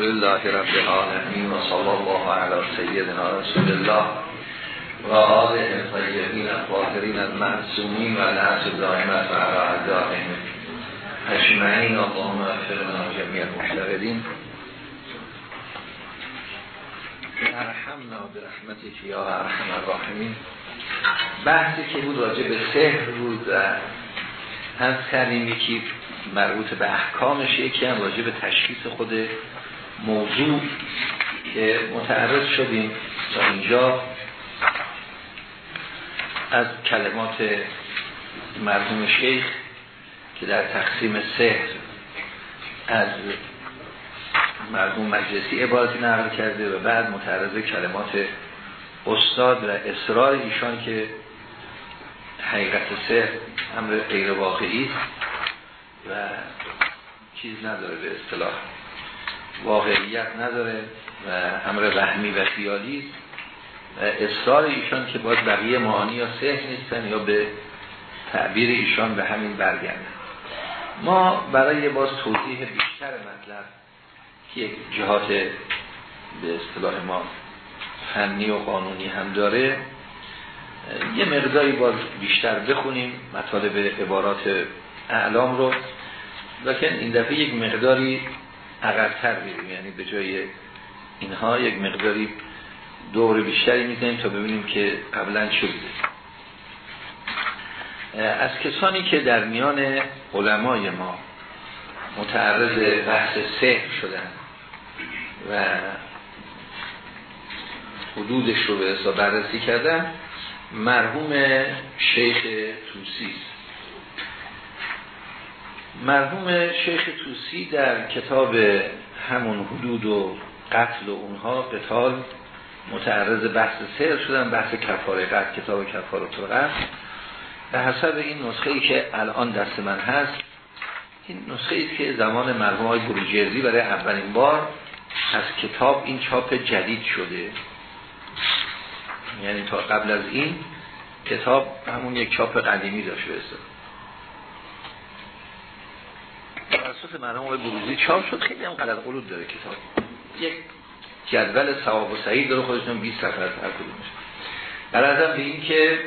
لله رب العالمین و صلی الله علی سیدنا رسول الله و آله طیبین الطاهرین المعصومین و لعنت دائمت و علی اعدائهم اجمعین اللهم اغفرنا جمیع المشتغلین ارحمنا برحمتك یا ارحم الراحمین بحثی که بود راجع به سحر بود و هم کردیم یکی مربوط به احکامش یکی هم راجع به تشخیص خود موضوع که متعرض شدیم تا اینجا از کلمات مرحوم شیخ که در تقسیم سحر از مرحوم مجلسی عبارتی نقل کرده و بعد متعرض کلمات استاد و اصرار ایشان که حقیقت سحر امر غیر واقعی و چیز نداره به اصطلاح. واقعیت نداره و امر وهمی و خیالی. و اصرار ایشان که باید بقیه معانی یا سحر نیستن یا به تعبیر ایشان به همین برگردن. ما برای باز توضیح بیشتر مطلب که یک جهات به اصطلاح ما فنی و قانونی هم داره یه مقداری باز بیشتر بخونیم مطالب عبارات اعلام رو. لکن این دفعه یک مقداری عقبتر بیریم یعنی به جای اینها یک مقداری دور بیشتری می‌زنیم تا ببینیم که قبلا چه بوده. از کسانی که در میان علمای ما متعرض بحث سحر شدن و حدودش رو به بررسی کردن مرحوم شیخ توسی مرحوم شیخ توسی در کتاب همون حدود و قتل و اونها قتال متعرض بحث سر شدن بحث کفاره قتل کتاب کفاره قتل به حسب این نسخه ای که الان دست من هست این نسخه ای که زمان مرحوم های بروجردی برای اولین بار از کتاب این چاپ جدید شده. یعنی تا قبل از این کتاب همون یک چاپ قدیمی داشته توسط مرحوم بروزی چاپ شد. خیلی هم قلق قلود داره کتاب. یک جدول ثواب و سعید داره خودشون 20 صفحه از هر کدومش. برازم به این که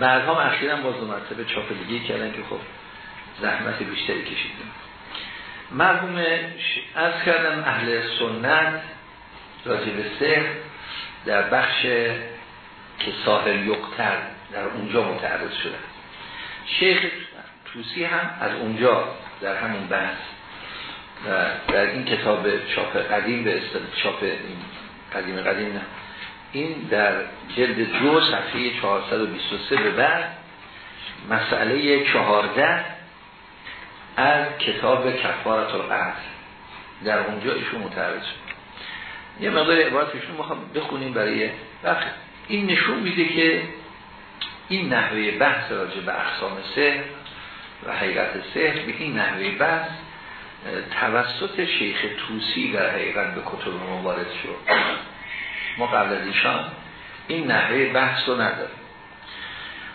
بعدها اخیرا باز دو مرتبه چاپ دیگه کردن که خب زحمت بیشتری کشیدیم مرحوم از کردم اهل سنت راجع به در بخش که ساحل یقتر در اونجا متعرض شده شیخ توسی هم از اونجا در همون بحث و در این کتاب چاپ قدیم به چاپ قدیم قدیم نه. این در جلد دو صفحه 423 به بعد مسئله 14 از کتاب کفارت القتل در اونجا ایشون متعرض یه مقدار عبارتشون می‌خوام بخونیم برای وقت. این نشون میده که این نحوه بحث راجع به اقسام سه و حقیقت سه به این نحوه بحث توسط شیخ توسی در حقیقت به کتب مبارد شد. ما قبل از ایشان این نحوه بحث رو نداریم.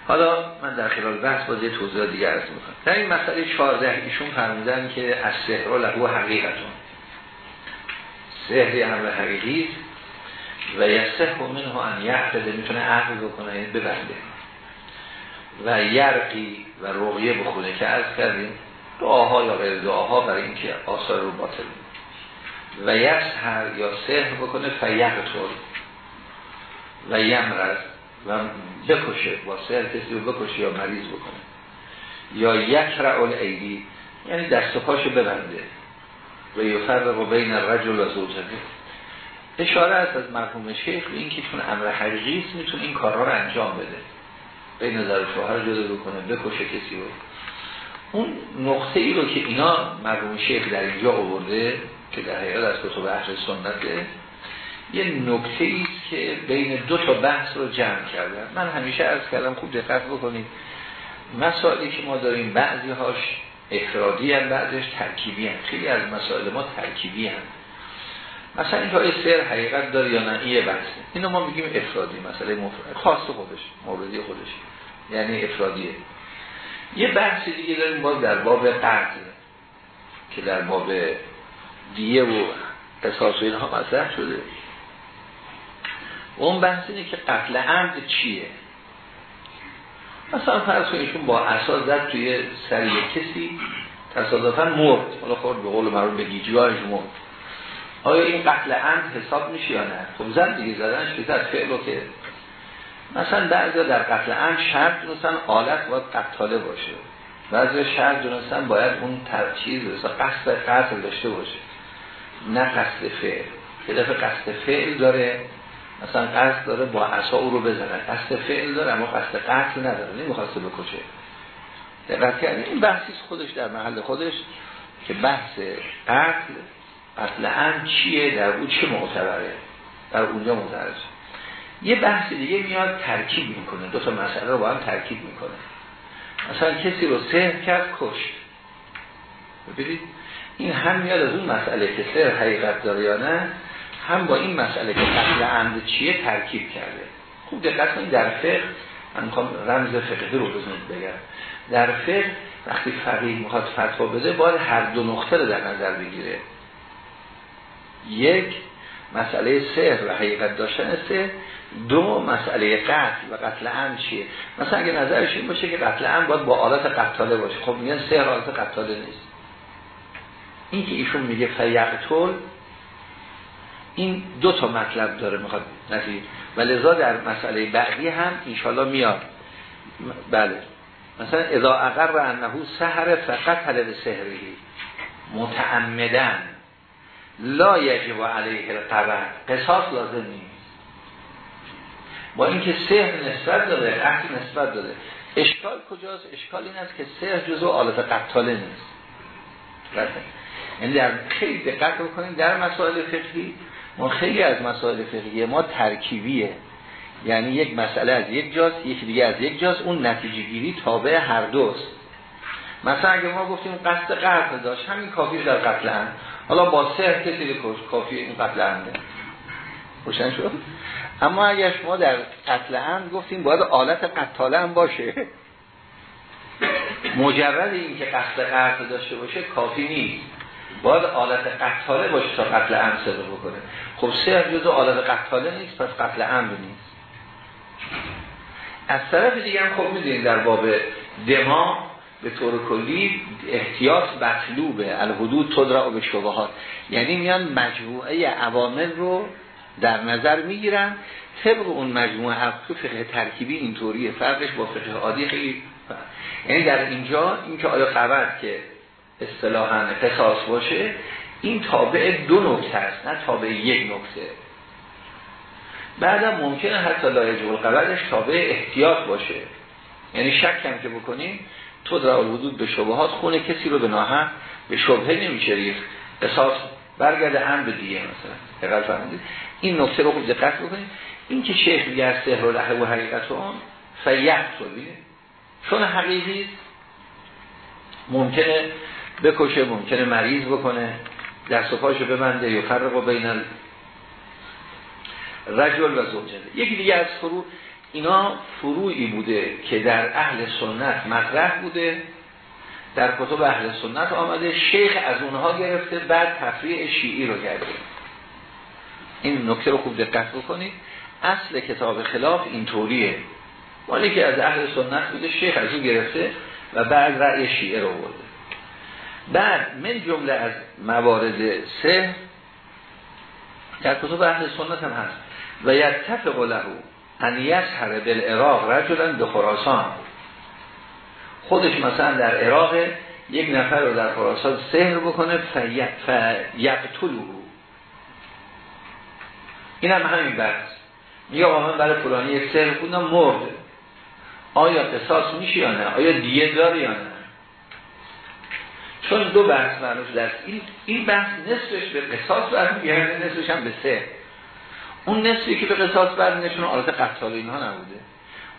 حالا من در خلال بحث باز یه توضیح دیگر ارز می‌کنم. در این مسئله 14 ایشون فرمودن که از سهر و لهو حقیقتون سهری هم حقیقی و یسه و منه ان یعقده می‌تونه عقل بکنه یعنی ببنده. و یرقی و رقیه بخونه که از کردیم دعاها یا غیر دعاها برای اینکه آثار رو باطل و هر یا سهر بکنه فیقتل. و یمرز و بکشه با سهر کسی رو بکشه یا مریض بکنه. یا یک رعال ایدی یعنی دست پاشو ببنده. و یفرق بین الرجل و زوجته. اشاره است از مرحوم شیخ به اینکه چون امر حقیقی است می‌تونه این کارها رو انجام بده. بین زن شوهر جدا بکنه بکشه کسی رو. اون نقطه ای رو که اینا مرحوم شیخ در اینجا آورده که در حقیقت از کتب اهل سنته یه نکته ای که بین دو تا بحث رو جمع کردن. من همیشه عرض کردم خوب دقت بکنید. مسائلی که ما داریم بعضی هاش افرادی هم بعضش ترکیبی هم خیلی از مسائل ما ترکیبی هم مثلا این های سر حقیقت داره یا نه؟ یه بحثه اینو ما میگیم افرادی مسئله مفرد. خاص خودش موردی خودش. یعنی افرادیه. یه بحث دیگه داریم باز در باب قرض که در باب دیه و قصاص و اینها مطرح شده. اون بحث اینه که قتل عمد چیه؟ مثلا فرض کنیشون با اساس زد توی سری کسی تصادفا مرد. حالا خورد به قول معروف به گیجگاهش مرد. آیا این قتل عمد حساب میشه یا نه؟ خب زن دیگه زدنش که زد فعلو که مثلا بعضی در قتل عمد شرط دونستن آلت باید قتاله باشه. بعضی شرط دونستن باید اون ترچیز قصد قتل داشته باشه. نه قصد فعل. دفعه قصد فعل داره مثلا قصد داره با عصا او رو بزنه. قصد فعل داره اما قصد قتل نداره. نمی‌خواسته بکشه. دقت کردیم این بحثی خودش در محل خودش که بحث قتل قتل هم چیه؟ در او چه معتبره؟ در اونجا مدرج یه بحث دیگه میاد ترکیب می‌کنه. دو تا مسئله رو با هم ترکیب می‌کنه. مثلا کسی رو سهر کرد کشت. ببینید این هم میاد از اون مسئله که سهر حقیقت داره یا نه هم با این مسئله که قتل عمد چیه ترکیب کرده. خوب دقت کنید در فقه من می‌خوام رمز فقهی رو بزنید بگم. در فقه وقتی فقیه می‌خواد فتوا بده باید هر دو نقطه رو در نظر بگیره. یک مسئله سهر و حقیقت داشتن سهر دو مسئله قتل و قتل هم چیه؟ مثلا اگه نظرش این باشه که قتل هم باید با آلات قتاله باشه. خب میگن سهر آلات قتاله نیست. این که ایشون میگه فیقتل این دو تا مطلب داره می‌خواد نتیجه و لذا در مسئله بعدی هم انشالله میاد. بله. مثلا اذا اقر انه سهر فقط طلب سهری متعمدن لا یجب علیه القبر. قصاص لازم نیست. با اینکه سهر نسبت داده قتل نسبت داده اشکال کجاست؟ اشکال این است که سهر جزو آلت قتاله نیست. یعنی در خیلی دقت بکنیم در مسائل فقهی ما خیلی از مسائل فقهی ما ترکیبیه. یعنی یک مسئله از یک جاست یکی دیگه از یک جاست اون نتیجه گیری تابع هر دوست. مثلا اگه ما گفتیم قصد قتل داشت همین کافی در قتل هم حالا با سه کسی کافی این قتل همده روشن شد؟ اما اگر شما در قتل هم گفتیم باید آلت قتاله هم باشه. مجرد این که قصد قتل داشته باشه کافی نیست. باید آلت قتاله باشه تا قتل هم صدق بکنه. خب سه جزو آلت قتاله نیست پس قتل هم نیست. از طرف دیگه هم خب می‌دونید در باب دما به طور کلی احتیاط مطلوبه الحدود تدرع به شبهات. یعنی میان مجموعه عوامل رو در نظر می‌گیرن. طبق اون مجموعه تو فقه ترکیبی اینطوریه. فرقش با فقه عادی خیلی یعنی در اینجا اینکه آیا خبر که اصطلاحا قصاص باشه این تابع دو نکته است نه تابع یک نکته. بعدم ممکنه حتی لایجه القبرش تابع احتیاط باشه. یعنی شک کم که بکنیم تو در الوجود به شبهات خونه کسی رو به ناحق به شبهه نمیشه ریخت. قصاص برگرده هم به دیگه مثلا. دقت فرمودید؟ این نکته رو خوب دقت بکنید. این که شیخ میگه از سحر و لحه و حقیقت اون فیحت رو چون حقیقی ممکنه بکشه ممکنه مریض بکنه دست و پاشو ببنده یا فرق بین رجل و زوجه. یکی دیگه از فرو اینا فروعی بوده که در اهل سنت مطرح بوده در کتب اهل سنت آمده شیخ از اونها گرفته بعد تفریع شیعی رو کرده این نکته رو خوب دقت بکنید. اصل کتاب خلاف اینطوریه. مالی که از اهل سنت بوده شیخ از اون گرفته و بعد رأی شیعه رو برده بعد من جمله از موارد سه در کتب اهل سنت هم هست. و یتفق له ان یسحر بالعراق رجلا به خراسان. خودش مثلا در عراق یک نفر رو در خراسان سهر بکنه فیقتلو این هم همین بحث. میگه آقا من برای فلانی سهر بودم مرد آیا قصاص میشه یا نه؟ آیا دیه داره یا نه؟ چون دو بحث معنوش دست این, این بحث نصفش به قصاص برمیگرده نصفش هم به سهر اون نصفی که به قصاص برمیگردونه آلات قتال اینها نبوده.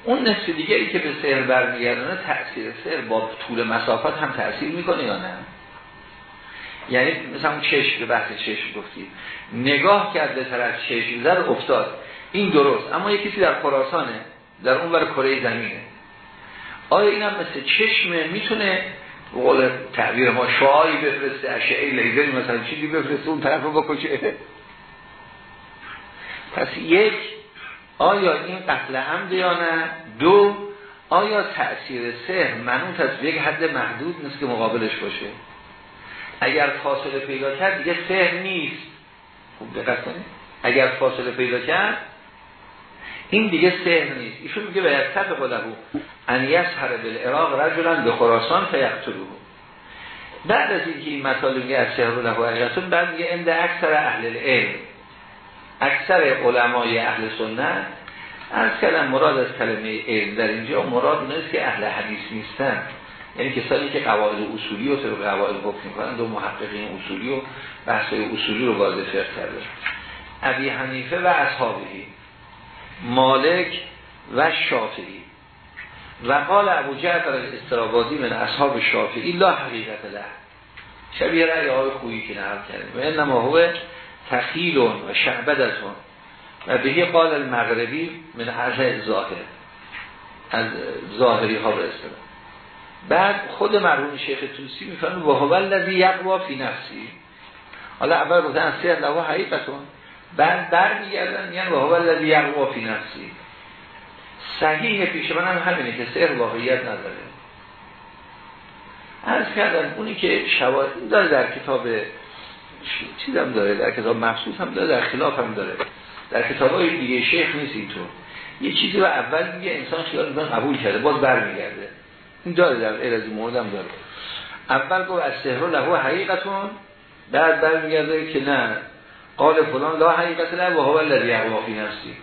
اون نصف دیگری که به سهر برمیگردونه تأثیر سهر با طول مسافت هم تأثیر می‌کنه یا نه؟ یعنی مثلا اون چشم به بحث چشم گفتید نگاه کرد به طرف چشم زد افتاد. این درست. اما یکی در خراسانه در اون بر کره زمینه. آیا این هم مثل چشمه؟ می‌تونه قول تعبیر ما شعایی بفرسته اشعه لیزری مثلا چیزی بفرسته اون طرف رو بکشه؟ پس یک آیا این قتل هم یا نه؟ دو آیا تأثیر سهر منوط از یک حد محدود نیست که مقابلش باشه. اگر فاصله پیدا کرد دیگه سهر نیست. خوب دقت کنید. اگر فاصله پیدا کرد این دیگه سهر نیست. ایشون میگه باید طبق له ان یسهر بالعراق رجلا به خراسان فیقتلوه. بعد از اینکه این مطالب از سهر له حقیقتون بعد میگه اند اکثر اهل العلم. اکثر علمای اهل سنت از کلم مراد از کلمه علم در اینجا مراد نیست که اهل حدیث نیستن. یعنی کسانی که قواعد اصولی و طبق قواعد حکم می‌کنن دو محققین اصولی و بحث اصولی رو وارد فقه کرده ابی حنیفه و اصحابهی مالک و شافعی. و قال ابو جعفر الاسترابادی من اصحاب شافعی لا حقیقت له. شبیه رأی های خویی که نهار کرده و انما هو تخیل و شعبدتون. و بهی قال المغربی من از ظاهر از ظاهری ها به بعد خود مرحوم شیخ توسی می‌فهمه و هو الذی یقوا فی نفسی. حالا اول گفتن سیر لوا حقیقتون. بعد برمیگردن میگن و هو الذی یقوا فی نفسی. صحیح پیش من هم همینه که سیر واقعیت نداره. از کردن اونی که شواهد داره در کتاب چیزم داره در کتاب مخصوص هم داره در خلاف هم داره. در کتاب های دیگه شیخ نیست اینطور. یه چیزی رو اول میگه انسان خیال می‌کنه قبول کرده باز برمیگرده. این داره در از مورد هم داره. اول گفت از سهر له حقیقتون بعد برمیگرده که نه. قال فلان لا حقیقت نه و هو الذی یقوا فی نفسی.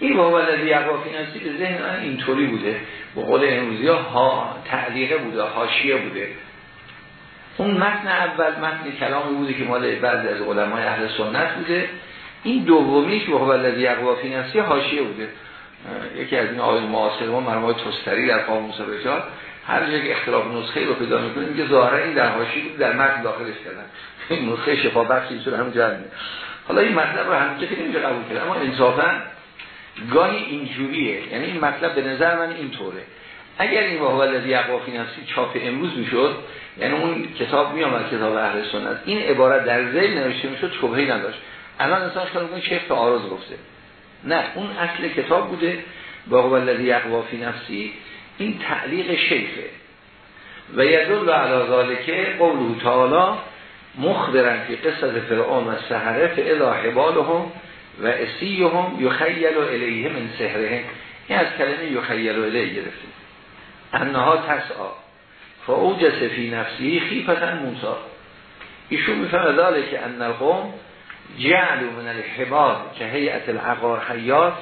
این و هو الذی یقوا فی نفسی به ذهن من اینطوری بوده. به قول امروزی ها تعلیقه بوده حاشیه بوده. اون متن اول متن کلامی بوده که مال بعضی از علمای اهل سنت بوده. این دومیش و هو الذی یقوا فی حاشیه بوده. یکی از این آقای معاصر ما مرمای توستری در قاموس رجال هر جایی که اختلاف نسخه رو پیدا می‌کنه میگه ظاهرا این در حاشیه در متن داخلش کردن. این نسخه شفا بخش این هم جمع حالا این مطلب رو همیشه که نمیشه قبول کرد اما انصافا گاهی اینجوریه. یعنی این مطلب به نظر من اینطوره. اگر این واقع الذی یقافی نفسی چاپ امروز می‌شد یعنی اون کتاب میامد کتاب اهل سنت. این عبارت در ذیل نوشته می‌شد شبهه‌ای نداشت. الان انسان خیلی میگه شیخ تعارض گفته. نه اون اصل کتاب بوده. واقع الذی یقافی نفسی این تعلیق شیخه. و یدل علی ذالک قوله تعالی مخبرن که قصد فرعون و سهره فعلا حبالهم و اسیهم یخیل الیه من سهره این از کلمه یخیل الیه گرفتیم. انها تسعا. فاوجس فی نفسی خیفتا موسا ایشون می‌فهمه که ان القوم جعلو من الحبال که هیئت العقار حیات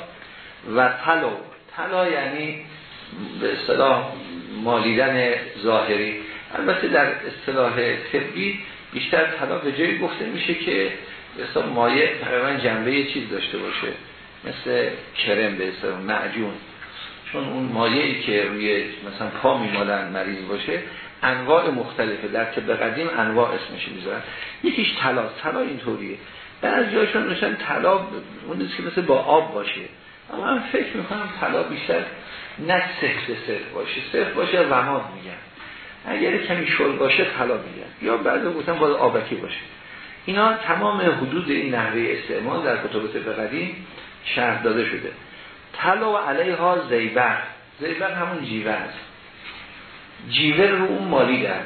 و تلو تلا یعنی به اصطلاح مالیدن ظاهری. البته در اصطلاح طبی بیشتر طلا به جایی گفته میشه که مثلا مایه تقریبا جنبه چیز داشته باشه. مثل کرم به اصطلاح معجون. چون اون مایعی که روی مثلا پا میمالن مریض باشه انواع مختلفه. در طب قدیم انواع اسمش می‌ذارن. یکیش طلا. طلا اینطوریه. بعضی میشن طلا اون که مثل با آب باشه. اما من فکر می‌کنم طلا بیشتر نه سخت سخت باشه. سخت باشه رماد میگن. اگر کمی شل باشه طلا میگن. یا بعد گفتن باید آبکی باشه. اینا تمام حدود این نحوه استعمال در کتب قدیم شرح داده شده. طلا و علیها زیبر زیبر همون جیوه است. جیوه رو اون مالی در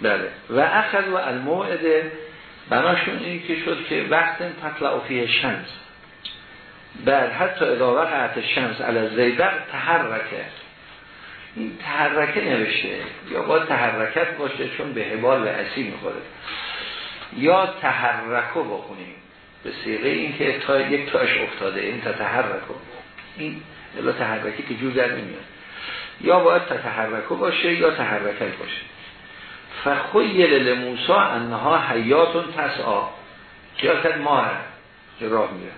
بله. و اخذ و الموعده بناشون این که شد که وقت تطلع فیه شمس. بعد حتی اذا وقعت شمس علی زیبر تحرکه. این تحرکه نوشته. یا با تحرکت باشه چون به حبال و اسی می‌خوره. یا تحرکو بخونیم. به سیغه این که تا یک تاش افتاده. این تحرکو. این الا تحرکی که جور در نمیاد. یا باید تحرکو باشه یا تحرکت باشه. فخویل لموسا انها حیاتون تسعا. قیاست ما که راه میره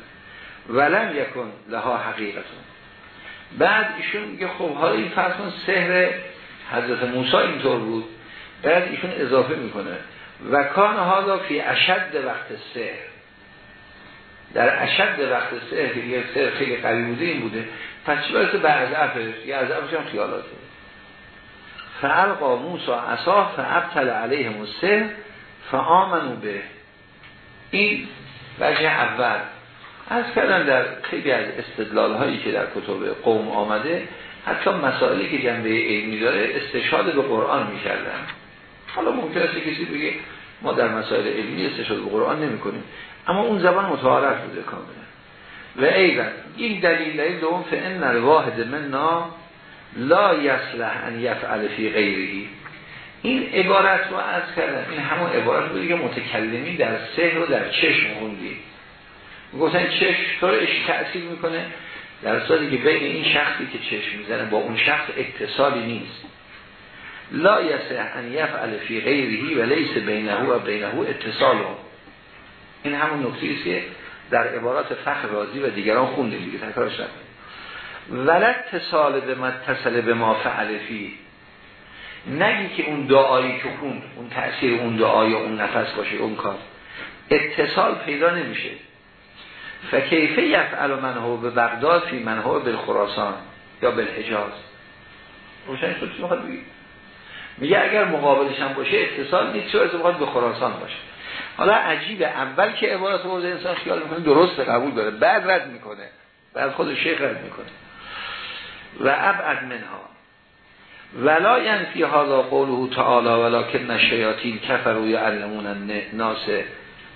ولم یکن لها حقیقتون. بعد ایشون میگه خب حالا این فرسون سهر حضرت موسی اینطور بود. بعد ایشون اضافه می‌کنه. و کان حالا فی اشد وقت سهر در اشد وقت سهر یه سهر خیلی قوی بوده این بوده. پس چی باید به افش یه افش هم خیالاته. فعلقا موسا عصا فابتل علیه مسه فآمنو به. این وجه اول. از کردن در خیلی از استدلال هایی که در کتب قوم آمده حتی مسائلی که جنبه علمی داره استشهاد به قرآن می‌کردن. حالا ممکن است کسی بگه ما در مسائل علمی استشهاد به قرآن نمی کنیم اما اون زبان متعارف بوده کاملا. و ایضا این دلیل دلیل دوم فان الواحد منا لا یصلح ان یفعل فی غیره. این عبارت رو از کردن این همون عبارت بودی که متکلمی در سحر و در چشم خوندی. گفتن چشم طور تأثیر می‌کنه؟ در صورتی که بین این شخصی که چشم می‌زنه با اون شخص اتصالی نیست. لا یصلح ان یفعل فی غیره و لیس بینه و بینه اتصال این همون نکته است که در عبارات فخر رازی و دیگران خوندیم دیگه تکرارش ولد تصال به متصل به ما فعل فی. نگی که اون دعایی که خوند اون تأثیر اون دعای اون نفس باشه اون کار. اتصال پیدا نمیشه. فکیفه یفعل منهو به بغداد فی منهو بالخراسان یا بالحجاز روشن شد چی میگه اگر مقابلش هم باشه اتصال نیست چه از به خراسان باشه؟ حالا عجیب اول که عبارت مورد انسان خیال می‌کنه درست قبول داره. بعد رد می‌کنه. بعد خود شیخ رد می‌کنه. و ابعد منها. ولا ینفی هذا قوله تعالی ولکن الشیاطین کفروا یعلمون الناس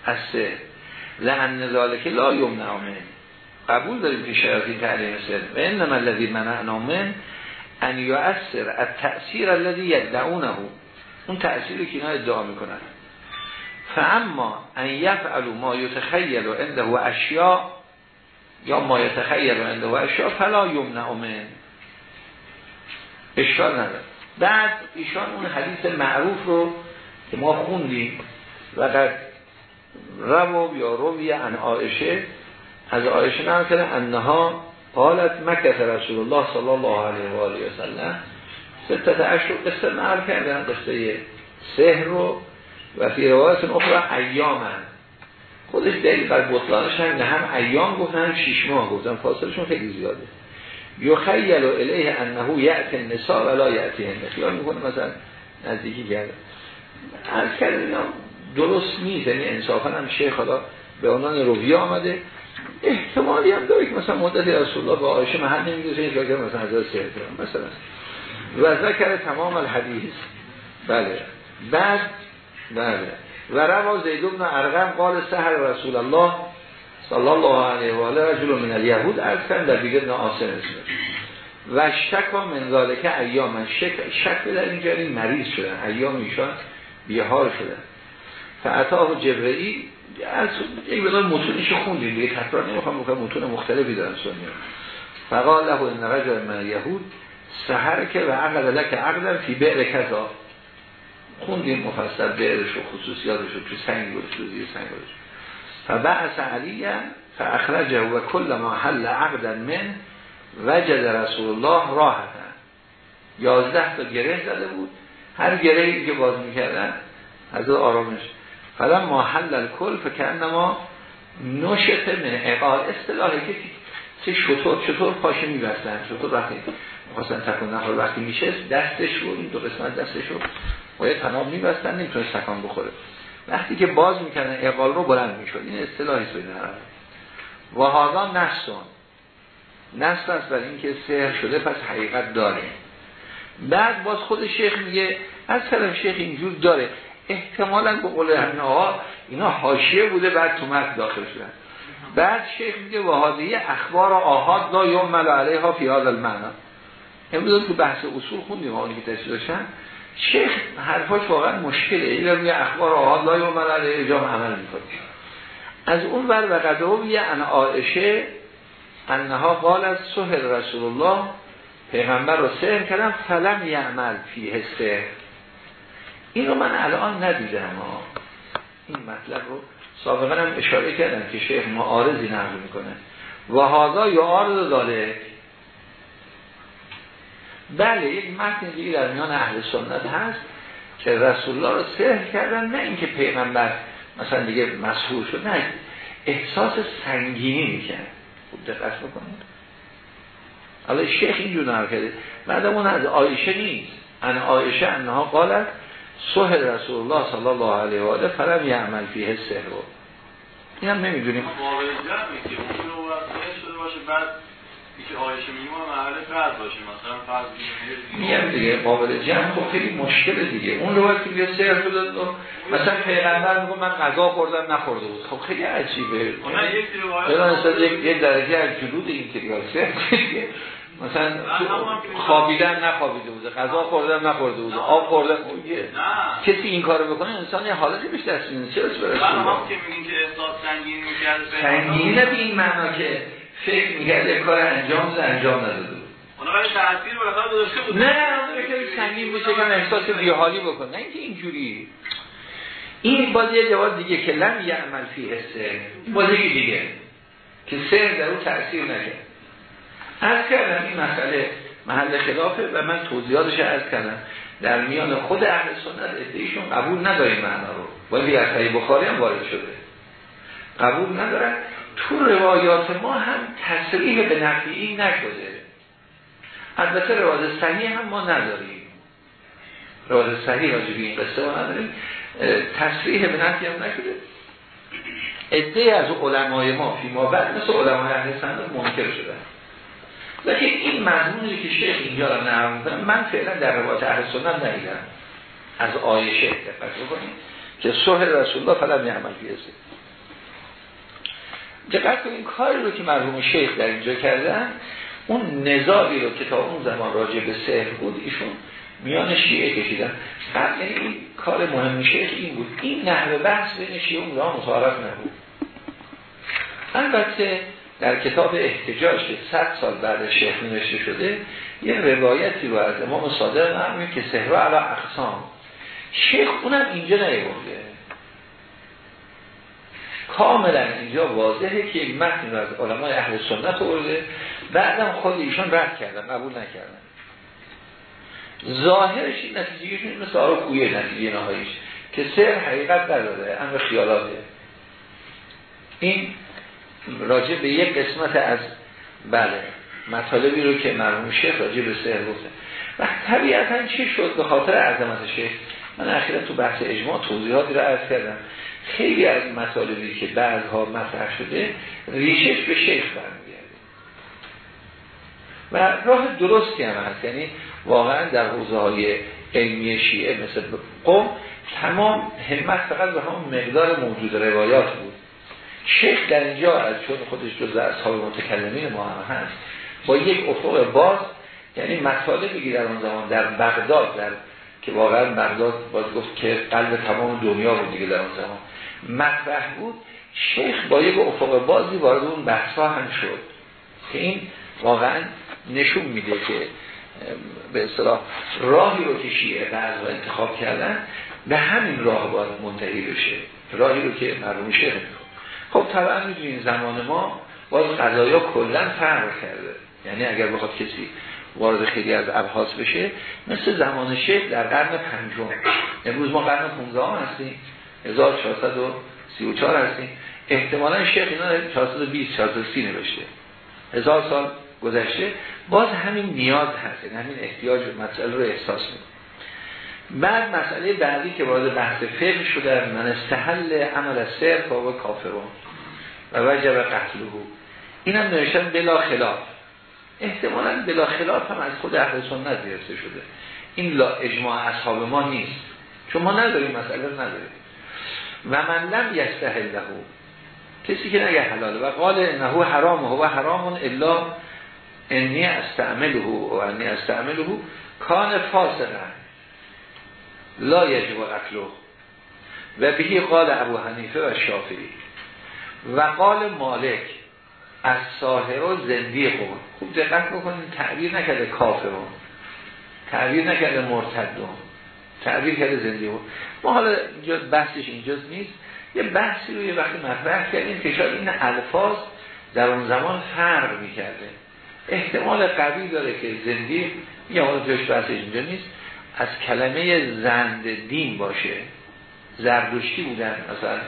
هسته لعن ذالک لا یمنع من قبول داریم که شیاطین تعلیم سر. و انما الذی منعنا من ان یؤثر التأثیر الذي یدعونه. اون تأثیری که اینا ادعا می‌کنن. فاما ان یفعلوا ما یتخیل عنده اشیاء یا ما یتخیل عنده اشیاء فلا یمنع من اشکال نداره. بعد ایشان اون حدیث معروف رو که ما خوندیم و قد رو یا روی ان آیشه از آیشه نام کرده انها قالت مکت رسول الله صلی الله علیه و آله و سلم ستت اشهر قصه معرف کردن قصه سهر رو و فی روایت اخرى ایامن. خودش دلیل بر بطلانش هم نه هم ایام گفتن هم شیش ماه گفتن فاصلشون خیلی زیاده. یخیل الیه انه یعت النساء ولا یعتی هنده خیال می‌کنه مثلا نزدیکی کرده از کردن اینا درست نیست. یعنی انصافا هم شیخ حالا به عنوان رویه آمده. احتمالی هم داره که مثلا مدتی رسول الله با آیشه محل نمیگه که مثلا حضرت سهر مثلا. و ذکر تمام الحدیث. بله. بعد بله. و روا زید بن ارقم قال سهر رسول الله صلی الله علیه و آله رجل من الیهود از کن در ابن آسم و شکا من ذالک ایام. شک شک در اینجا این مریض شدن. ایام ایشان بیهار شدن. فعطاه جبرئی از یک بدان متونش خوندیم. دیگه تکرار نمی‌خوام بکنم. متون مختلفی دارن سنی. فقال له ان رجل من یهود سحر که و عقل لک عقل فی بئر کذا. خوندیم مفصل بئرش و خصوصیاتش رو تو سنگ گذاشت زیر سنگ گذاشت. فبعث علی فاخرجه و کل ما حل عقدا من وجد رسول الله راحتن یازده تا گره زده بود. هر گره که باز می‌کردن از آرامش. فلا ما حل الکل فکرن ما نشت من اقال اصطلاحی که چه شطور چطور پاشه میبستن شطور وقتی می‌خواستن تکن نخور وقتی میشه دستش رو این دو قسمت دستش رو باید تناب میبستن نمی‌تونه سکان بخوره. وقتی که باز می‌کنن اقال رو بلند می‌شد. این اصطلاحی سوی نرم و هادا نستون نست است برای اینکه سهر شده پس حقیقت داره. بعد باز خود شیخ میگه از طرف شیخ اینجور داره. احتمالا به قول همین آقا اینا حاشیه بوده بعد تو متن داخل شدن. بعد شیخ میگه وحادی اخبار آهاد لا یوم علیها فی هذا المعنی. امروز تو بحث اصول خوندیم اونی که تشریح داشتن. شیخ حرفاش واقعا مشکله. این میگه اخبار آهاد لا یوم مل علیه اجام عمل می‌کنه. از اون ور و قدو یه ان عائشه انها قال از سهر رسول الله پیغمبر رو سهر کردم فلم یعمل فی حسه. این رو من الان ندیدم ها این مطلب رو سابقا هم اشاره کردم که شیخ معارضی نقل می‌کنه. و هادا یا آرز داده بله یک متن دیگه در میان اهل سنت هست که رسول الله رو سهر کردن نه اینکه پیغمبر مثلا دیگه مسهور شد نه. احساس سنگینی می‌کنه خوب دقت بکنید. حالا شیخ اینجور نقل کرده. بعد اون از آیشه نیست. ان آیشه انها قالت سهل رسول الله صلی الله علیه و آله فلم یعمل فیه سهر این هم نمی‌دونیم میگم دیگه قابل جمع خب خیلی مشکل دیگه. اون رو که بیا سهر شده مثلا پیغمبر میگه من غذا خوردم نخورده بود. خب خیلی عجیبه. اون یک یک درجه از جلود این که مثلا خوابیدن نخوابیده بوده. غذا خوردن نخورده بوده. آب خوردن کسی این کارو بکنه انسان یه حالتی بهش دست میده چرا برسه که میگین که احساس سنگین می‌کرد سنگین به این معنا که فکر می‌کرد کار انجام ده انجام نداده بود. بود. نه اون سنگین بشه که احساس بیحالی بکنه. نه اینکه اینجوری. این باز یه جواب دیگه که لم یعمل فی حسه باز دیگه. که سر در اون تاثیر نکرد. از کردم این مسئله محل خلافه و من توضیحاتش از کردم. در میان خود اهل سنت ادهیشون قبول نداریم معنا رو. ولی در صحیح بخاری هم وارد شده. قبول ندارن. تو روایات ما هم تصریح به نفی نشده البته روایت صحیح هم ما نداریم. روایت صحیح راجبی این قصه ما نداریم. تصریح به نفی هم نشده ادهی از علمای ما فی ما بعد مثل علمای اهل سنت منکر شدن لیکن این مضمونی که شیخ اینجا را من فعلا در روایت اهل سنت ندیدم. از آیشه دقت بکنید که سهر رسول الله نعمل بیزه دقت کنید کاری رو که مرحوم شیخ در اینجا کردن اون نزاعی رو که تا اون زمان راجع به سهر بود ایشون میان شیعه کشیدن. قبل یعنی این کار مهم شیخ این بود. این نحوه بحث بین شیعه اون متعارف نبود. البته در کتاب احتجاج که 100 سال بعد شیخ نوشته شده یه روایتی رو از امام صادق نرمید که سهر علا اقسام. شیخ اونم اینجا نیورده. کاملا اینجا واضحه که این متن از علمای اهل سنت آورده. بعدم خود ایشان رد کردن قبول نکردن. ظاهرش این نتیجهشون مثل آرو کویه نتیجه نهاییش که سر حقیقت نداره امر خیالاته. این راجع به یک قسمت از بله مطالبی رو که مرحوم شیخ راجع به سهر گفته. و طبیعتا چه شد؟ به خاطر عظمت شیخ. من اخیرا تو بحث اجماع توضیحاتی رو عرض کردم. خیلی از مطالبی که بعدها مطرح شده ریشش به شیخ برمیگرده. و راه درستی هم هست. یعنی واقعا در حوزه های علمی شیعه مثل قوم تمام همت فقط به همون مقدار موجود روایات بود. شیخ در اینجا از چون خودش جز اصحاب متکلمین ما هم هست با یک افق باز یعنی مطالبی در اون زمان در بغداد در که واقعا بغداد باید گفت که قلب تمام دنیا بود دیگه در اون زمان. مطرح بود شیخ با یک افق بازی وارد اون بحث هم شد. که این واقعا نشون میده که به اصطلاح راهی رو که شیعه بعض انتخاب کردن به همین راه باید منتهی بشه. راهی رو که مرموم شیخ خب طبعا می‌دونین زمان ما باز قضایا کلا فرق کرده. یعنی اگر بخواد کسی وارد خیلی از ابحاث بشه مثل زمان شیخ در قرن پنجم. امروز ما قرن 15 هستیم. 1434 هستیم احتمالا شیخ اینا 420 430 نوشته. هزار سال گذشته. باز همین نیاز هست یعنی همین احتیاج مسئله رو احساس می‌کنه. بعد مسئله بعدی که وارد بحث فقه شده من استحل عمل سر و کافرون. و وجب قتله. این هم نوشتن بلا خلاف. احتمالا بلا خلاف هم از خود اهل سنت گرفته شده. این لا اجماع اصحاب ما نیست. چون ما نداریم مسئله نداریم. و من لم یستحل له. کسی که نگه حلاله و قال انه حرام و حرام الا انی استعمله و انی استعمله کان فاسقا. لا یجب قتله و بهی قال ابو حنیفه و شافعی. و قال مالک از ساهر و زندیقون خوب دقت بکنید تعبیر نکرده کافرون تعبیر نکرده مرتدون تعبیر کرده زندیقون ما. حالا اینجا بحثش اینجاست نیست. یه بحثی رو یه وقتی مطرح کردیم. که شاید این الفاظ در اون زمان فرق می‌کرده. احتمال قوی داره که زندیق یه حالا توش بحثش اینجا نیست از کلمه زند دین باشه. زردشتی بودن مثلا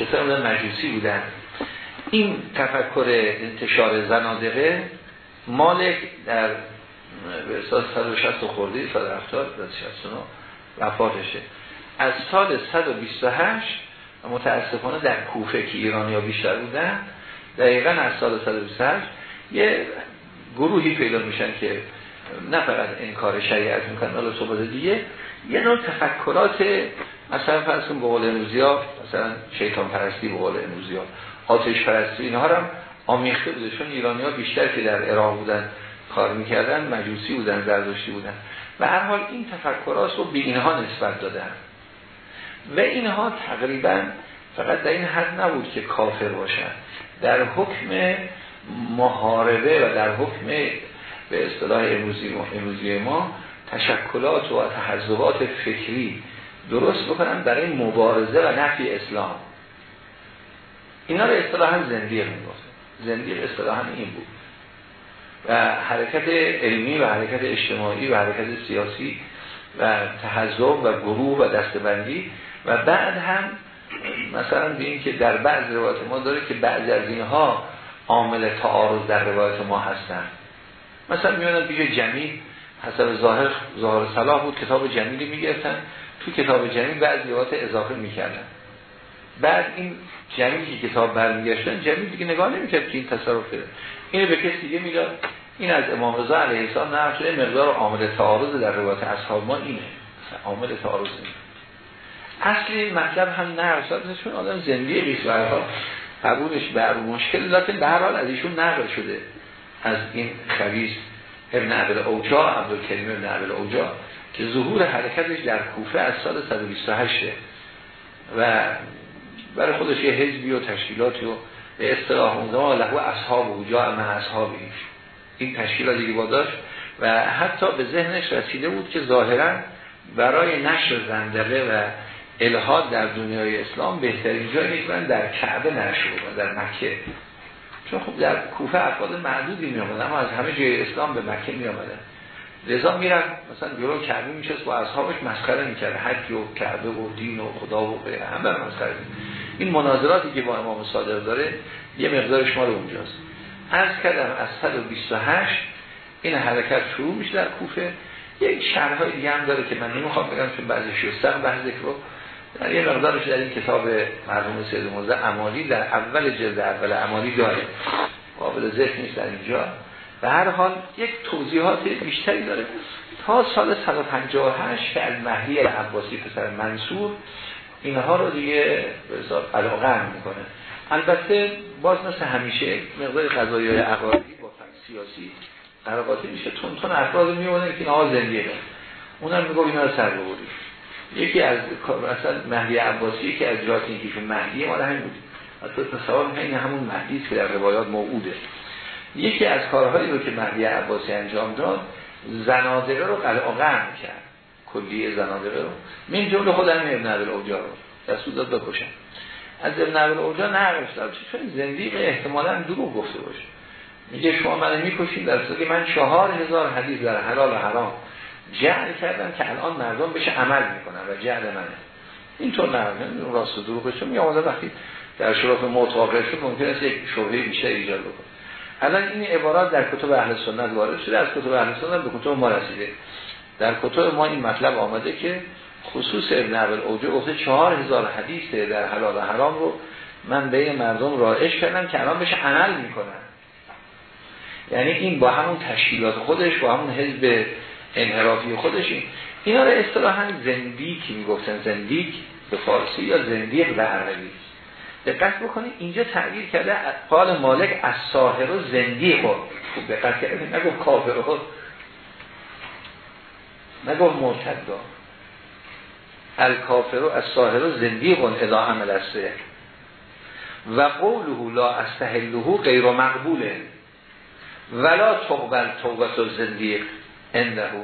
کسان مجوسی بودن. این تفکر انتشار زنادقه مالک در به اساس 160 خورده 170 169 وفاتشه. از سال 128 متاسفانه در کوفه که ایرانی ها بیشتر بودن دقیقا از سال 128 یه گروهی پیدا میشن که نه فقط انکار شریعت می‌کنن حالا صحبت دیگه. یه نوع تفکرات مثلا فرض کن به قول مثلا شیطان پرستی به قول آتش پرستی اینها هم آمیخته بوده چون ایرانی ها بیشتر که در عراق بودن کار می‌کردن مجوسی بودن زردشتی بودن. و هر حال این تفکرات رو به اینها نسبت دادن. و اینها تقریبا فقط در این حد نبود که کافر باشن. در حکم محاربه و در حکم به اصطلاح امروزی ما, تشکلات و تحضبات فکری درست بکنن برای مبارزه و نفی اسلام. اینا رو اصطلاحا زندیق می‌گفت زندیق اصطلاحا این بود. و حرکت علمی و حرکت اجتماعی و حرکت سیاسی و تحضب و گروه و دستبندی و بعد هم مثلا ببینیم که در بعض روایت ما داره که بعضی از اینها عامل تعارض در روایت ما هستن. مثلا میونن پیش جمیل حسب ظاهر ظاهر صلاح بود کتاب جمیلی می‌گرفتن. تو کتاب جمیل بعضی روایت اضافه می‌کردن. بعد این جمیلی که کتاب برمیگشتن جمیل دیگه نگاه نمی‌کرد که این تصرف کرده اینو به کسی دیگه می‌داد. این از امام رضا علیه السلام نه شده مقدار عامل تعارض در روایت اصحاب ما اینه. عامل تعارض اینه. اصلی مطلب هم نقل چون آدم زندگی قیس برها قبولش بر مشکل لیکن به هر حال از ایشون نقل شده. از این خبیث ابن عبل اوجا عبدالکریم ابن عبل اوجا که ظهور حرکتش در کوفه از سال 128 و برای خودش یه حزبی و تشکیلاتی و به اصطلاح اون زمان لهو اصحاب اوجا اما اصحابی این تشکیلاتی که با داشت و حتی به ذهنش رسیده بود که ظاهرا برای نشر زندقه و الهاد در دنیای اسلام بهترین جایی که در کعبه نشر و در مکه. چون خب در کوفه افراد معدودی می آمدن اما از همه جای اسلام به مکه می آمدن رضا میرن مثلا جلو کعبه میشست با اصحابش مسخره می‌کرد. حج و کعبه و دین و خدا و غیره همه مسخره این مناظراتی که با امام صادق داره یه مقدارش مال اونجاست. از کردم از 128 این حرکت شروع میشه در کوفه. یک شرحای دیگه هم داره که من نمی‌خوام بگم چون بعضی شستم بعضی رو در یه مقدارش در این کتاب مرحوم سید موزه امالی در اول جلد اول امالی داره. قابل ذکر نیست در اینجا. به هر حال یک توضیحات بیشتری داره. تا سال 158 که از مهدی عباسی پسر منصور اینها رو دیگه به علاقه می‌کنه. البته باز مثل همیشه مقدار قضایی های عقادی با سیاسی قراقاتی میشه. تون تون افراد میمونه که اینها زندگی اونم میگو اینا رو سر ببرید. یکی از مثلا مهدی عباسی که از جهات اینکه که مهدی مال همین بود. حتی تصور این همون مهدی که در روایات موعوده. یکی از کارهایی رو که مهدی عباسی انجام داد زنادقه رو قلعه کرد. کلیه زنادقه رو. من جمله خود همین ابن عبد الاوجا رو دستور داد بکشن از ابن عبد الاوجا نقلش داد چون زندیق احتمالاً دروغ گفته باشه. میگه شما من می‌کشید در صورتی من چهار هزار حدیث در حلال و حرام جعل کردم که الان مردم بشه عمل می‌کنن و جعل منه. اینطور نه راست و دروغ چون می وقتی در شرف موت شد ممکن است یک شبهه بیشتر ایجاد بکنه. الان این عبارات در کتب اهل سنت وارد شده از کتب اهل سنت به کتب ما رسیده. در کتب ما این مطلب آمده که خصوص ابن عبل اوجه گفته چهار هزار حدیث در حلال و حرام رو من به مردم رایش کردم که الان بشه عمل می‌کنن. یعنی این با همون تشکیلات خودش با همون حزب انحرافی خودش این. اینا رو اصطلاحا زندیک می‌گفتن زندیک به فارسی یا زندیق به عربی. دقت بکنید اینجا تعبیر کرده قال مالک از ساهر و زندیق خوب دقت کرده نگفت کافر نگفت مرتد الکافر از ساهر و زندیق ادا عمل است و قوله لا استحله غیر مقبوله ولا تقبل توبت و زندیق اندهو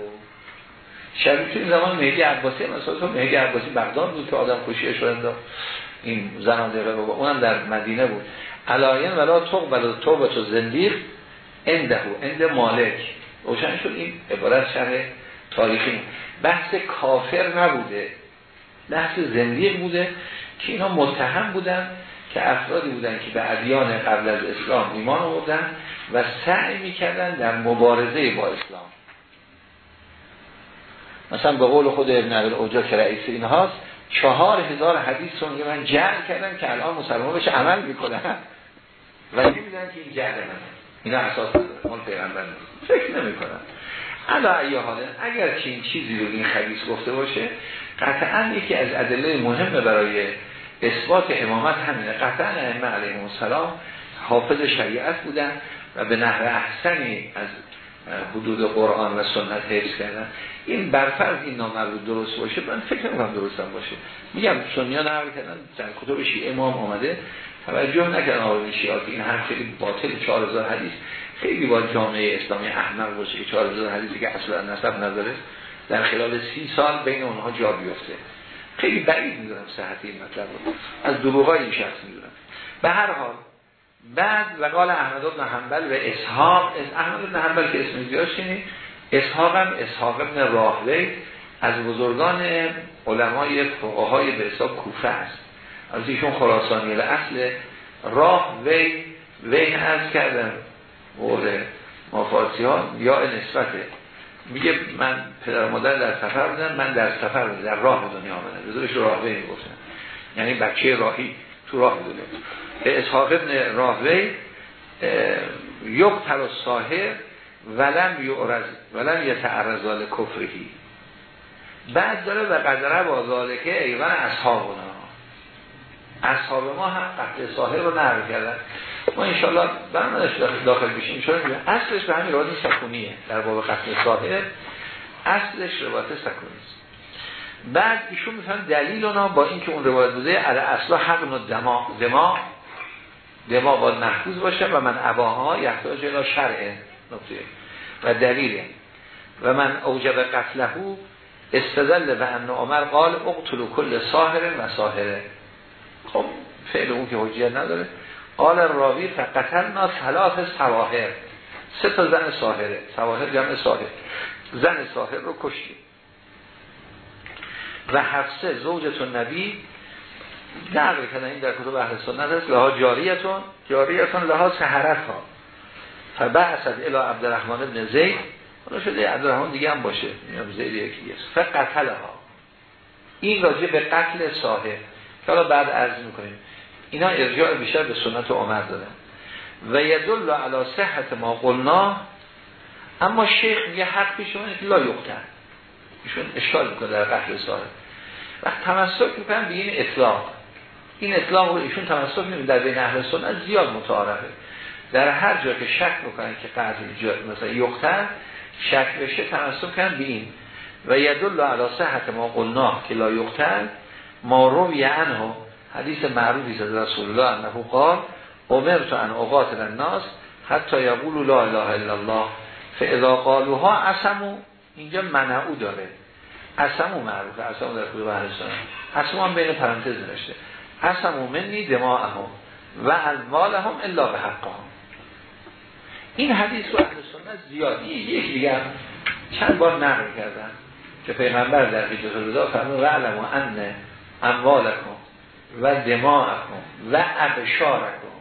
شبیه تو این زمان مهدی عباسی مثلا تو مهدی عباسی بغداد بود که آدم کشیه شد این زنان دیگه بود اونم در مدینه بود. علاین ولا تقبل توبت و زندیق اندهو اند مالک. روشن شد این عبارت شرح تاریخی. بحث کافر نبوده. بحث زندیق بوده که اینا متهم بودن که افرادی بودن که به ادیان قبل از اسلام ایمان آوردن و سعی می‌کردن در مبارزه با اسلام. مثلا به قول خود ابن اوجا که رئیس این هاست چهار هزار حدیث رو من جعل کردم که الان مسلمان بشه عمل می‌کنن. و نمی‌دونن که این جعل من اینا اساس نداره مال پیغمبر فکر نمی‌کنن. علا ای حالا اگر که این چیزی رو این خبیث گفته باشه قطعا یکی از ادله مهمه برای اثبات امامت همینه. قطعا ائمه علیهم السلام حافظ شریعت بودن و به نحو احسنی از حدود قرآن و سنت حفظ کردن. این برفرض این نامربوط درست باشه من فکر نمی‌کنم درستم باشه. میگم سنیا نقل کردن در کتب شیعه امام آمده. توجه نکردن آقای شیعات این هر خیلی باطل 4000 حدیث. خیلی با جامعه اسلامی احمق باشه. که 4000 حدیثی که اصلا نسب نداره در خلال سی سال بین اونها جا بیفته. خیلی بعید می‌دونم صحت این مطلب رو. از دروغای این شخص می‌دونم. به هر حال بعد و قال احمد بن حنبل و اسحاق احمد بن حنبل که اسم زیاد شنید اسحاق هم اسحاق ابن راهوی از بزرگان علمای فقهای به حساب کوفه است. از ایشون خراسانی اصل راه وی وی از کردن مورد مفارسی ها یا نسبته میگه من پدر مادر در سفر بودن من در سفر بودم در راه دنیا آمدن بذارش راهوی می‌گفتن. یعنی بچه راهی تو راه به اسحاق ابن راهوی یقتل و ساهر ولم یعرض ولم کفرهی. بعد داره و قدره با ذالکه ایوان اصحابنا اصحاب ما هم قتل ساهر رو نقل کردن. ما انشاءالله برنامهش داخل بشیم. اصلش به همین روایت سکونیه در باب قتل ساهر اصلش روایت سکونی است. بعد ایشون میفهم دلیل اونا با اینکه اون روایت بوده علی اصلا حق و دما دما دما باید محفوظ باشه و من اباها یحتاج الى شرع. نقطه. و دلیله. و من اوجب قتلهو استدل و ان عمر قال اقتلو کل ساهر و ساهره خب فعل اون که حجیت نداره. قال راوی فقتلنا ثلاث سواهر. سه تا زن ساهره. سواهر جمع ساهر. زن ساهر رو کشتیم. و حفصه زوجتون نبی نقل کردن این در کتب اهل سنت لها جاریتون. جاریتون لها سهرت ها فبعثت الى عبدالرحمن ابن زید. اون شده عبدالرحمن دیگه هم باشه. زید یکی است فقتل ها این راجع به قتل ساهر. که حالا بعد عرض می‌کنیم. اینا ارجاع بیشتر به سنت عمر دادن و یدل علی صحت ما قلنا اما شیخ میگه حق پیش لا یقتل. ایشون اشکال می‌کنه در قتل صاحب وقت تمسک می‌کنن به این اطلاق. این اطلاق رو ایشون تمسک می‌کنه در بین اهل سنت زیاد متعارفه. در هر جا که شک می‌کنن که قتل مثلا یقتل شک بشه تمسک کنن به این. و یدل علی صحت ما قلنا که لا یقتل ما رو عنه حدیث معروفی از رسول الله انه قال امرت ان اوقات الناس حتی یقولوا لا اله الا الله. فاذا قالوها اسمو اینجا منعو داره. اسمو معروفه اسمو در اهل سنت. اسمو هم بین پرانتز نوشته. اسمو منی دماءهم و هم الا به حقهم. این حدیث رو اهل سنت زیادی یک دیگر چند بار نقل کردن که پیغمبر در حجت الودا فرمود و علم ان اموالکم و دماءکم و ابشارکم.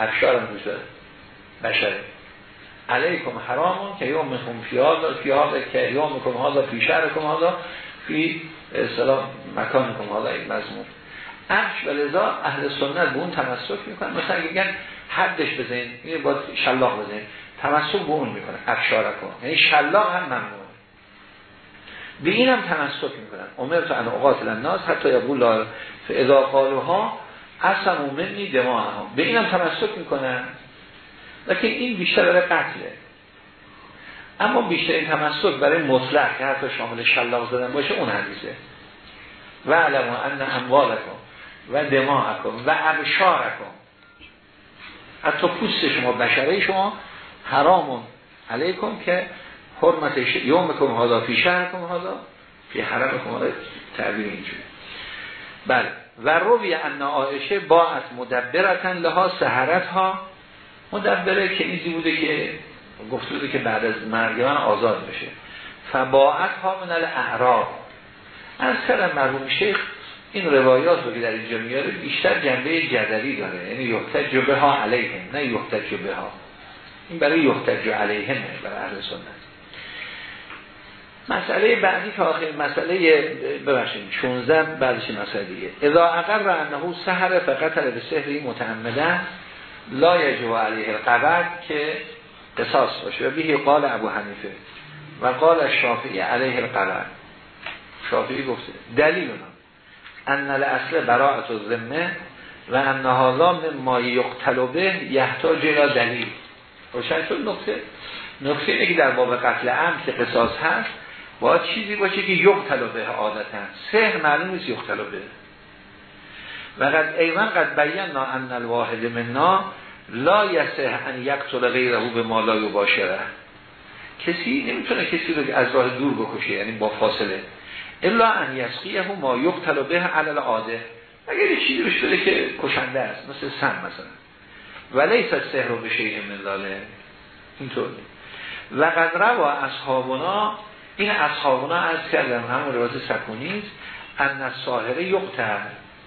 ابشار هم دوست بشره. علیکم حرامون که یوم میخون فیاض فیاض که یوم میکن هادا فی شهرکم هادا فی اصطلاح مکانکم هادا این مضمون. عرش و لذا اهل سنت به اون تمسک می‌کنن. مثلا اگر حدش بزنین یعنی باید شلاق بزنین تمسک به اون می‌کنه افشارکم یعنی شلاق هم ممنون به این هم تمسک می‌کنن. عمر تو ان اوقات الناس حتی یقول لا فاذا قالوها اصلا منی دماءهم به این هم تمسک می‌کنن. لیکن این بیشتر برای قتله. اما بیشتر این تمسک برای مطلق که حتی شامل شلاق زدن باشه اون حدیثه. و علم ان اموالکم و دماغکم و ابشارکم. حتی پوست شما بشره شما حرامون علیکم که حرمت یومکم هادا فی شهرکم هادا فی حرمکم هادا تعبیر اینجوری بله. و روی ان آئشه با از مدبرتن لها سهرت ها مدبره کنیزی بوده که گفته بوده که بعد از مرگ من آزاد بشه. فباعت ها من الاعراب. از کردم مرحوم شیخ این روایات رو که در اینجا میاره بیشتر جنبه جدلی داره. یعنی یحتج به ها علیهم نه یحتج به ها این برای یحتج علیهم برای اهل سنت. مسئله بعدی که آخر مسئله ببخشید 16 بعدش مسئله دیگه. اذا اقر انه سحر فقط به سحری متعمده لا یجو علیه القبر که قصاص باشه. و بیه قال ابو حنیفه و قال شافعی علیه القبر. شافعی گفته دلیل اونا. ان الاصل براعت و ذمه و ان هذا ما یقتل به یحتاج الى دلیل. روشن شد نقطه. نقطه اینه که در باب قتل عمد که قصاص هست باید چیزی باشه که یقتل به عادتا. سه معلوم نیست یقتل به و قد ایمن قد بینا ان الواحد منا لا یسه ان یقتل غیره به ما لا یباشره. کسی نمی‌تونه کسی رو از راه دور بکشه یعنی با فاصله. الا ان یسقیه ما یقتل به علل عاده اگر یه چیزی بهش بده که کشنده است مثل سم مثلا. ولی سهر رو به شیء من ذاله اینطور. و قد روا اصحابنا این اصحابنا از کردم همون روایت سکونی ان ساهره یقتل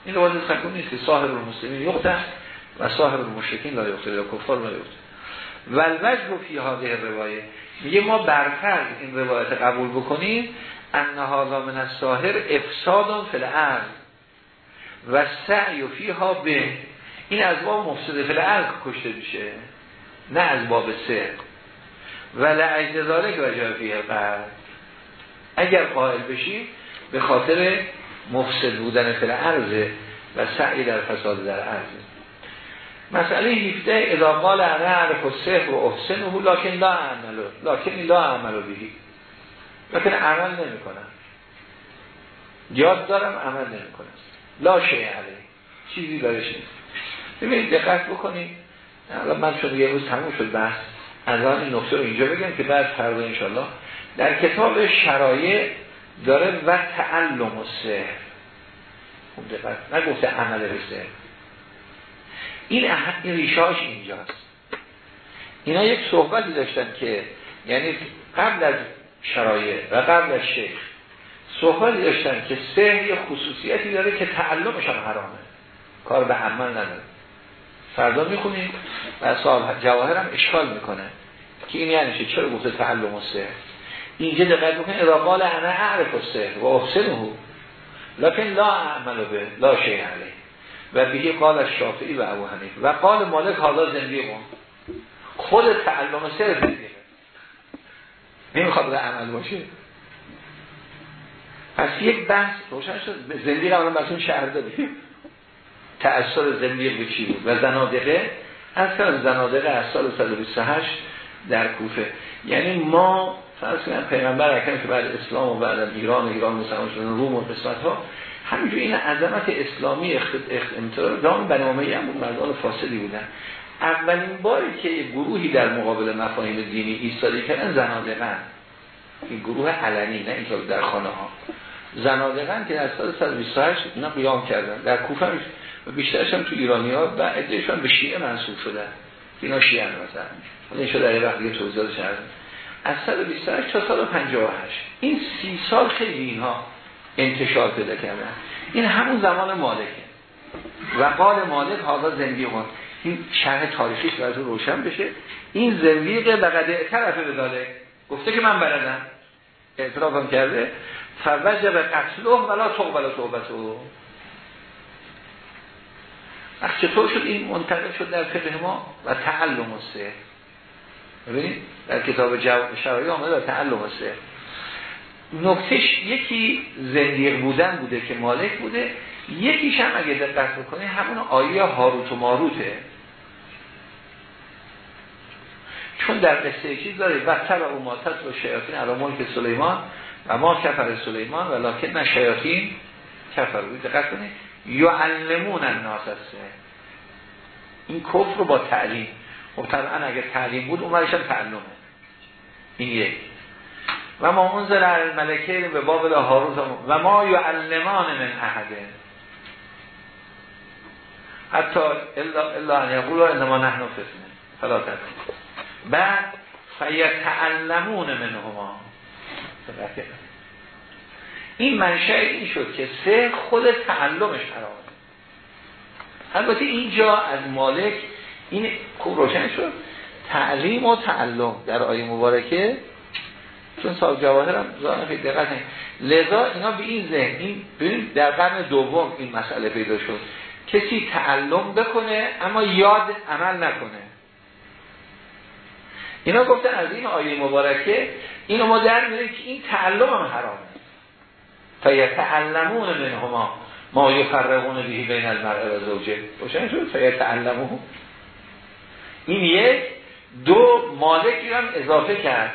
این روایت سکونی است که ساهر المسلمین یقتل و ساهر المشرکین لا یقتل یا کفار لا یقتل و الوجه فی هذه روایه میگه ما برفرض این روایت قبول بکنیم. ان هذا من الساهر افساد فی الارض. و سعی فیها به. این از باب مفسد الارض کشته میشه. نه از باب سر. و لعجل ذالک وجه فیه بعد. اگر قائل بشیم به خاطر مفسد بودن فی الارض و سعی در فساد در عرض مسئله 17 اذا قال انا و سحر و احسنه لا عملو لکن لا عملو بهی لکن عمل نمی کنم یاد دارم عمل نمی کنم لا شیء علیه. چیزی برش نیست. ببینید دقت بکنید. الان من شده یه روز تموم شد بحث. از این نکته رو اینجا بگم که بعد فردا انشالله در کتاب شرایع داره و تعلم و سهر خوب دقت. نگفته عمل به سهر این, این ریشاش اینجاست. اینا یک صحبتی داشتن که یعنی قبل از شرایع و قبل از شیخ صحبتی داشتن که سهر یه خصوصیتی داره که تعلمش هم حرامه. کار به عمل نداره. فردا می‌خونیم و صاحب جواهر هم اشکال می‌کنه. که این یعنی چرا گفته تعلم و سهر اینجا دقیق بکنه اذا قال انا اعرف السهر و احسنه لکن لا اعمل به لا شیء علیه. و بهی قال الشافعی و ابو حنیف و قال مالک حالا زندگی خود تعلم سهر زندگی نمی‌خواد به عمل باشه. پس یک بحث روشن شد. زندگی رو بسون شهر داره تأثیر زندگی به چی بود؟ و زنادقه از زنادقه از سال 128 در کوفه. یعنی ما فرض کنم پیغمبر اکرم که بعد اسلام و بعد ایران ایران مسلمان شدن روم و قسمت ها همینجور این عظمت اسلامی امتدار دام بنامه هم بود مردان فاسدی بودن. اولین باری که گروهی در مقابل مفاهیم دینی ایستادی کردن زنادقن. این گروه علنی نه اینطور در خانه ها زنادقن که در سال 128 اینا قیام کردن. در کوفه و بیشترش هم تو ایرانی ها و ادهشان به شیعه منصوب شدن. اینا شیعه مثلا. این شده در وقت دیگه توضیحاتش هست از 128 تا سال 58 این سی سال خیلی اینها انتشار پیدا کردن. این همون زمان مالکه. و قال مالک حالا زندگی کن این شرح تاریخیش برای روشن بشه. این زندگی به قد طرف بداله گفته که من بلدم. اعترافم کرده. فوجب قتله ولا تقبل توبته. وقت چطور شد این منتقل شد در فقه ما؟ و تعلم سه. ببینید در کتاب شرایع آمده در تعلم سه. نکتش یکی زندیق بودن بوده که مالک بوده. یکیش هم اگه دقت بکنه همون آیه هاروت و ماروته. چون در قصه چیز داره وقتر و ماتت و شیاطین علا ملک سلیمان و ما کفر سلیمان و نه شیاطین کفر. بود دقت کنید یعلمون الناس این کفر رو با تعلیم. خب طبعا اگر تعلیم بود اون هم تعلمه. این یک. و ما منزل الملکه به باب هاروت و ما یعلمان من احده حتی الا ان یقول انما نحن فتنه فلا بعد فیتعلمون منهما. این منشأ این شد که سه خود تعلمش حرامه البته اینجا از مالک این خوب روشن شد. تعلیم و تعلم در آیه مبارکه. چون صاحب جواهر هم ظاهر خیلی دقت لذا اینا به این ذهن این در قرن دوم این مسئله پیدا شد. کسی تعلم بکنه اما یاد عمل نکنه. اینا گفتن از این آیه مبارکه اینو ما در میاریم که این تعلم هم حرامه. یتعلمون منهما ما یفرقون بهی بین المرء و زوجه. روشن شد؟ تا یتعلمون این یک. دو مالکی هم اضافه کرد.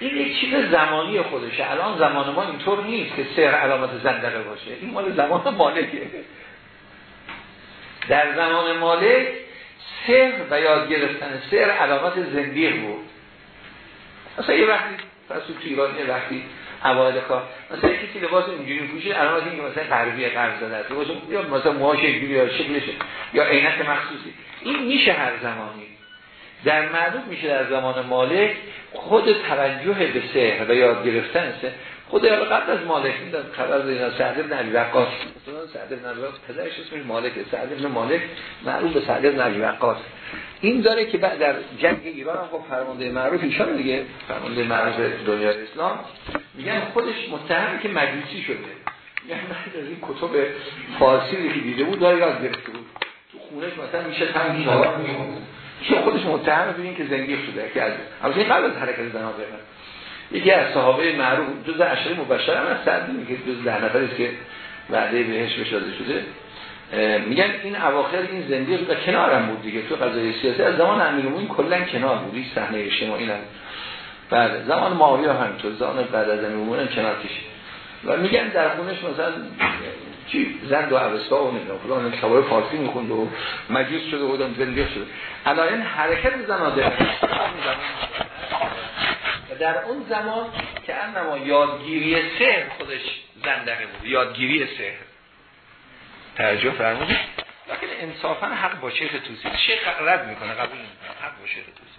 این یک چیز زمانی خودشه. الان زمان ما اینطور نیست که سر علامت زندقه باشه. این مال زمان مالکه. در زمان مالک سر و یاد گرفتن سر علامت زندیق بود. مثلا یه وقتی پس تو ایران یه وقتی اوایل کار مثلا کسی لباس اینجوری پوشه علامت این که مثلا قرض داده است. یا مثلا موهاش اینجوری یا شکلش یا عینک مخصوصی. این میشه هر زمانی. در معروف میشه در زمان مالک خود توجه به سحر و یاد گرفتن خود قبل از مالک می‌داد خبر دینا سعد بن علی وقاص. مثلا سعد بن علی پدرش اسمش مالکه سعد بن مالک معروف به سعد بن علی وقاص. این داره که بعد در جنگ ایران هم خب فرمانده معروف ایشان دیگه فرمانده معروف دنیا اسلام. میگن خودش متهمه که مجوسی شده. یعنی از این کتب فارسی که دیده بود داره یاد گرفته بود. تو خونش مثلا میشه هم چون خودش متهم این که زندگی شده که از این قبل از حرکت زنابه یکی از صحابه معروف جز اشری مبشر هم از سعد که جز ده نفری که وعده بهش بشاده شده. میگن این اواخر این زندگی و کنارم بود دیگه. تو قضای سیاسی از زمان امیرالمومنین کلا کنار بود. این صحنه اجتماعی نه بعد زمان معاویه هم تو زمان بعد از امیرالمومنین کنار کشید. و میگن در خونش مثلا چی؟ زند و عوستا و نمی‌دونم فلان خبر فارسی می‌خوند و مجوز شده و زندگی شده. الان حرکت و در اون زمان که انما یادگیری سهر خودش زندقه بود یادگیری سهر توجه فرمودید؟ لیکن انصافا حق با شیخ توسی. شیخ رد می‌کنه قبول نمی‌کنه حق با شیخ توسی.